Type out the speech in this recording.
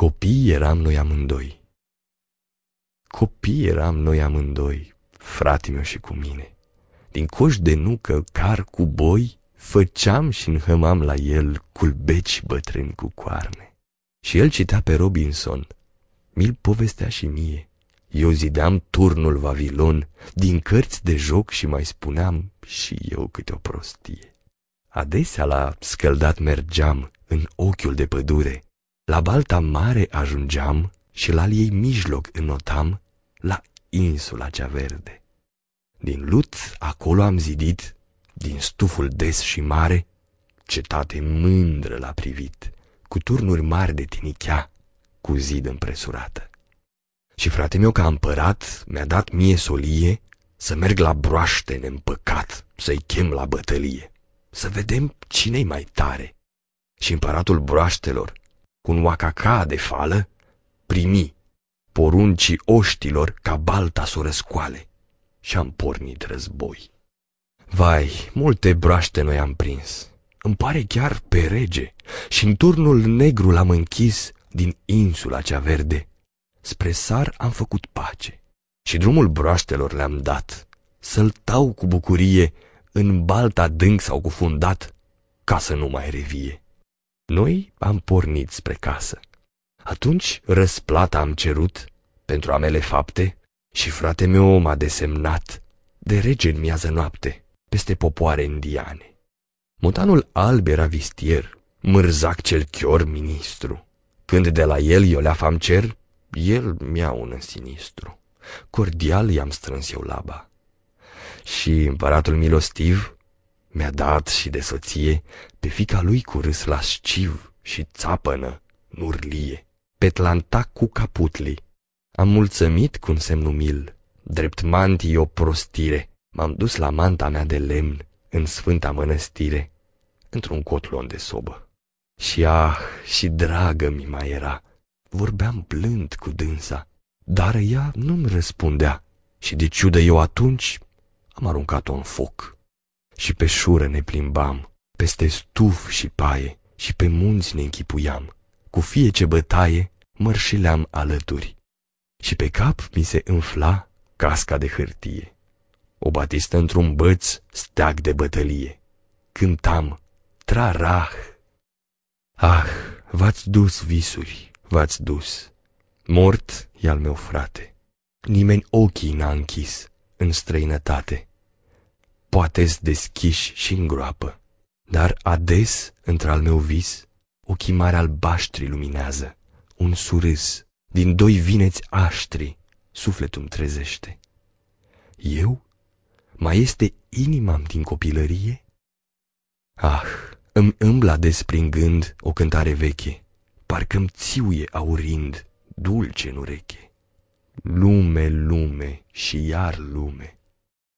Copii eram noi amândoi. Copii eram noi amândoi, frate meu și cu mine. Din coș de nucă, car cu boi, făceam și înhămam la el culbeci bătrâni cu coarne. Și el citea pe Robinson, mi-l povestea și mie. Eu zideam turnul Vavilon din cărți de joc și mai spuneam și eu câte o prostie. Adesea la scăldat mergeam în ochiul de pădure, la balta mare ajungeam și la ei mijloc înnotam la insula cea verde. Din lut acolo am zidit, din stuful des și mare, cetate mândră la privit, cu turnuri mari de tinichea, cu zid împresurată. Și frate meu ca împărat mi-a dat mie solie să merg la broaște neîmpăcat, să-i chem la bătălie, să vedem cine-i mai tare. Și împăratul broaștelor, cu un oacaca de fală, primi poruncii oștilor ca balta s-o răscoale și-am pornit război. Vai, multe broaște noi am prins, îmi pare chiar pe rege, și în turnul negru l-am închis din insula cea verde. Spre sar am făcut pace și drumul broaștelor le-am dat, să-l tau cu bucurie în balta dânc s-au cufundat ca să nu mai revie. Noi am pornit spre casă. Atunci răsplata am cerut pentru amele fapte și frate meu m-a desemnat de rege în miază noapte peste popoare indiane. Motanul alb era vistier, mârzac cel chior ministru. Când de la el eu le am cer, el mi-a un sinistru. Cordial i-am strâns eu laba. Și împăratul milostiv mi-a dat și de soție pe fica lui cu râs lasciv și țapănă, nurlie, petlanta cu caputli. Am mulțumit cu un semn umil, drept mantii o prostire, m-am dus la manta mea de lemn în sfânta mănăstire, într-un cotlon de sobă. Și ah, și dragă mi mai era, vorbeam blând cu dânsa, dar ea nu-mi răspundea și de ciudă eu atunci am aruncat-o în foc. Și pe șură ne plimbam, peste stuf și paie, și pe munți ne închipuiam. Cu fie ce bătaie, mărșileam alături. Și pe cap mi se înfla casca de hârtie. O batistă într-un băț, steag de bătălie. Cântam, trarah. Ah, v-ați dus visuri, v-ați dus. Mort e al meu frate. Nimeni ochii n-a închis în străinătate poate-s deschiși și în groapă, dar ades, într-al meu vis, ochii mari albaștri luminează, un surâs, din doi vineți aștri, sufletul trezește. Eu? Mai este inima din copilărie? Ah, îmi îmbla despringând o cântare veche, parcă-mi țiuie aurind, dulce în ureche. Lume, lume și iar lume,